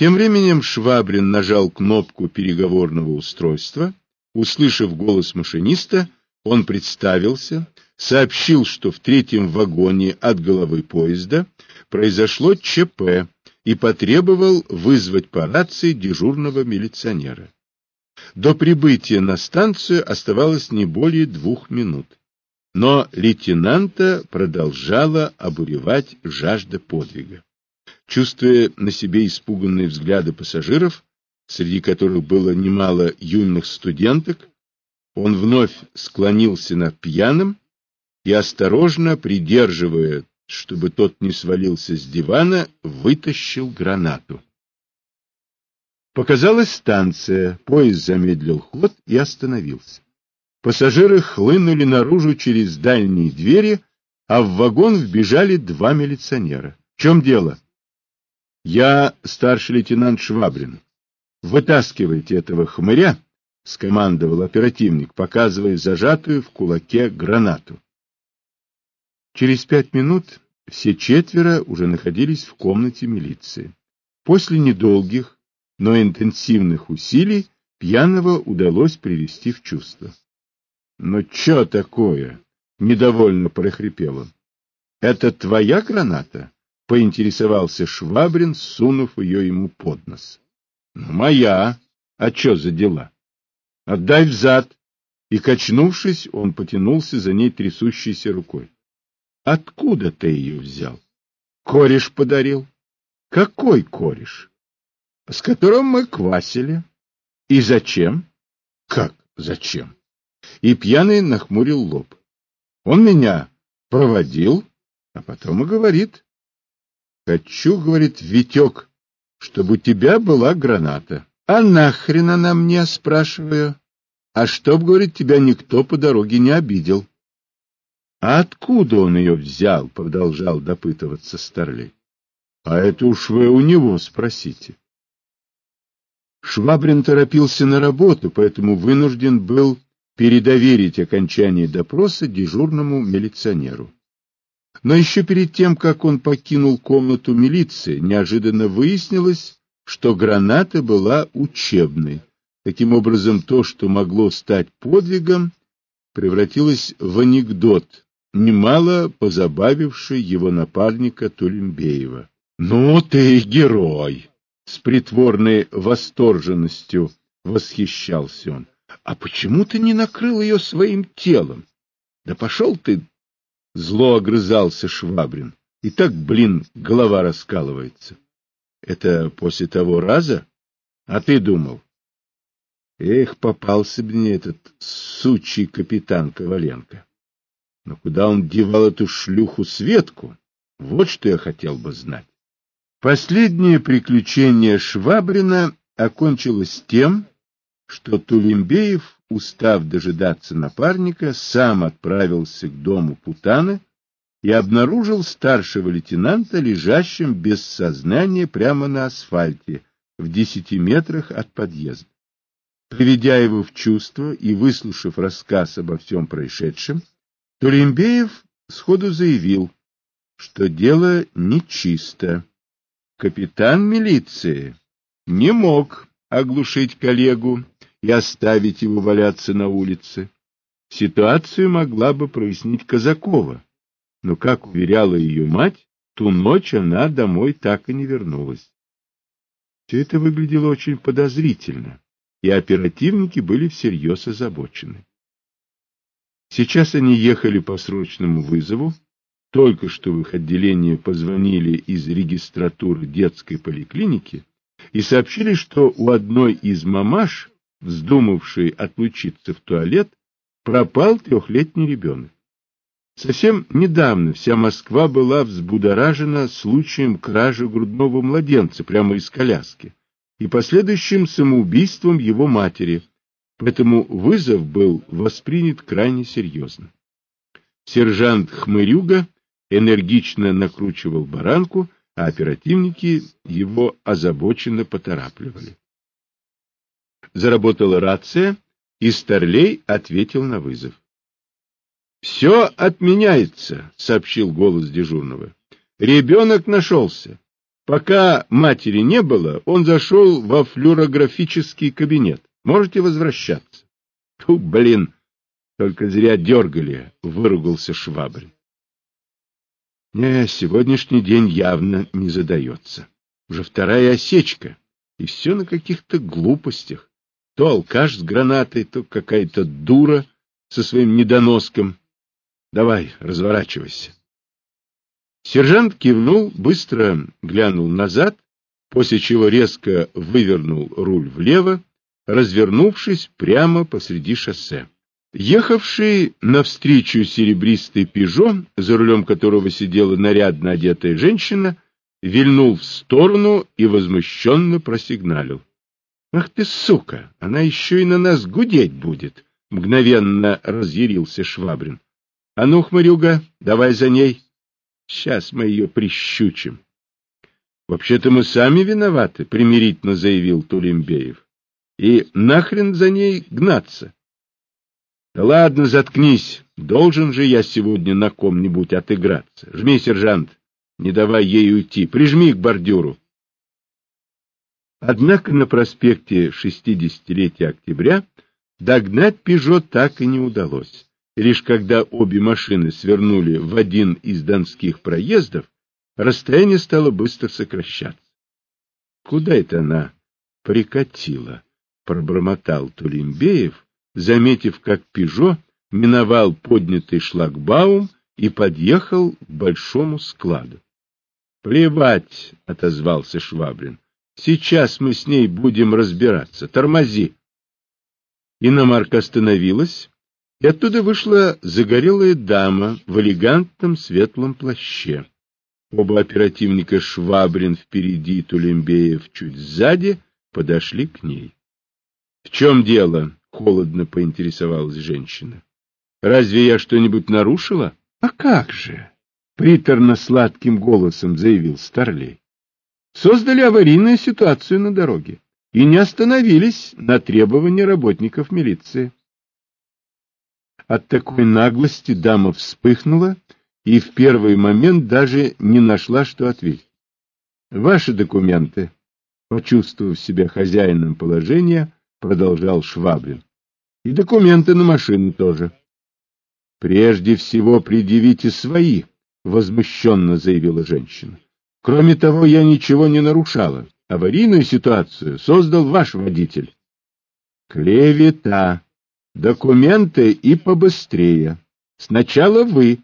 Тем временем Швабрин нажал кнопку переговорного устройства. Услышав голос машиниста, он представился, сообщил, что в третьем вагоне от головы поезда произошло ЧП и потребовал вызвать по рации дежурного милиционера. До прибытия на станцию оставалось не более двух минут. Но лейтенанта продолжала обуревать жажда подвига. Чувствуя на себе испуганные взгляды пассажиров, среди которых было немало юных студенток, он вновь склонился над пьяным и, осторожно придерживая, чтобы тот не свалился с дивана, вытащил гранату. Показалась станция, поезд замедлил ход и остановился. Пассажиры хлынули наружу через дальние двери, а в вагон вбежали два милиционера. В чем дело? Я старший лейтенант Швабрин. Вытаскивайте этого хмыря, скомандовал оперативник, показывая зажатую в кулаке гранату. Через пять минут все четверо уже находились в комнате милиции. После недолгих, но интенсивных усилий пьяного удалось привести в чувство. Ну что такое? Недовольно прохрипел он. Это твоя граната? Поинтересовался Швабрин, сунув ее ему под нос. Ну, моя. А что за дела? Отдай взад. И, качнувшись, он потянулся за ней трясущейся рукой. Откуда ты ее взял? Кореш подарил. Какой кореш? С которым мы квасили. И зачем? Как зачем? и пьяный нахмурил лоб. Он меня проводил, а потом и говорит. Хочу, говорит, Витек, чтобы у тебя была граната. А нахрен она мне, спрашиваю. А чтоб, говорит, тебя никто по дороге не обидел. А откуда он ее взял, продолжал допытываться Старлей. А это уж вы у него спросите. Швабрин торопился на работу, поэтому вынужден был передоверить окончание допроса дежурному милиционеру. Но еще перед тем, как он покинул комнату милиции, неожиданно выяснилось, что граната была учебной. Таким образом, то, что могло стать подвигом, превратилось в анекдот, немало позабавивший его напарника Тулембеева. — Ну ты герой! — с притворной восторженностью восхищался он. А почему ты не накрыл ее своим телом? Да пошел ты! Зло огрызался Швабрин. И так, блин, голова раскалывается. Это после того раза? А ты думал? Эх, попался мне этот сучий капитан Коваленко. Но куда он девал эту шлюху Светку? Вот что я хотел бы знать. Последнее приключение Швабрина окончилось тем, что Тулембеев, устав дожидаться напарника, сам отправился к дому Путана и обнаружил старшего лейтенанта лежащим без сознания прямо на асфальте в десяти метрах от подъезда. Приведя его в чувство и выслушав рассказ обо всем происшедшем, Тулембеев сходу заявил, что дело нечисто. Капитан милиции не мог оглушить коллегу и оставить его валяться на улице. Ситуацию могла бы прояснить Казакова, но, как уверяла ее мать, ту ночь она домой так и не вернулась. Все это выглядело очень подозрительно, и оперативники были всерьез озабочены. Сейчас они ехали по срочному вызову, только что в их отделение позвонили из регистратуры детской поликлиники и сообщили, что у одной из мамаш вздумавший отлучиться в туалет, пропал трехлетний ребенок. Совсем недавно вся Москва была взбудоражена случаем кражи грудного младенца прямо из коляски и последующим самоубийством его матери, поэтому вызов был воспринят крайне серьезно. Сержант Хмырюга энергично накручивал баранку, а оперативники его озабоченно поторапливали. Заработала рация, и Старлей ответил на вызов. — Все отменяется, — сообщил голос дежурного. — Ребенок нашелся. Пока матери не было, он зашел во флюорографический кабинет. Можете возвращаться. Фу, блин, только зря дергали, выругался Швабрин. Не, сегодняшний день явно не задается. Уже вторая осечка, и все на каких-то глупостях. То алкаш с гранатой, то какая-то дура со своим недоноском. Давай, разворачивайся. Сержант кивнул, быстро глянул назад, после чего резко вывернул руль влево, развернувшись прямо посреди шоссе. Ехавший навстречу серебристый «Пежо», за рулем которого сидела нарядно одетая женщина, вильнул в сторону и возмущенно просигналил. — Ах ты, сука! Она еще и на нас гудеть будет! — мгновенно разъярился Швабрин. — А ну, хмырюга, давай за ней. Сейчас мы ее прищучим. — Вообще-то мы сами виноваты, — примирительно заявил Тулембеев. — И нахрен за ней гнаться? — Да ладно, заткнись. Должен же я сегодня на ком-нибудь отыграться. Жми, сержант, не давай ей уйти. Прижми к бордюру. Однако на проспекте 60-летия октября догнать «Пежо» так и не удалось. Лишь когда обе машины свернули в один из донских проездов, расстояние стало быстро сокращаться. — Куда это она прикатила? — пробормотал Тулембеев, заметив, как «Пежо» миновал поднятый шлагбаум и подъехал к большому складу. — Плевать, — отозвался Швабрин. — Сейчас мы с ней будем разбираться. Тормози. Иномарка остановилась, и оттуда вышла загорелая дама в элегантном светлом плаще. Оба оперативника Швабрин впереди, Тулембеев чуть сзади, подошли к ней. — В чем дело? — холодно поинтересовалась женщина. — Разве я что-нибудь нарушила? — А как же? — приторно-сладким голосом заявил Старлей. — Создали аварийную ситуацию на дороге и не остановились на требования работников милиции. От такой наглости дама вспыхнула и в первый момент даже не нашла, что ответить. «Ваши документы», — почувствовав себя хозяином положения, продолжал Швабрин. «И документы на машину тоже». «Прежде всего предъявите свои», — возмущенно заявила женщина. «Кроме того, я ничего не нарушала. Аварийную ситуацию создал ваш водитель». «Клевета», Документы и побыстрее. Сначала вы.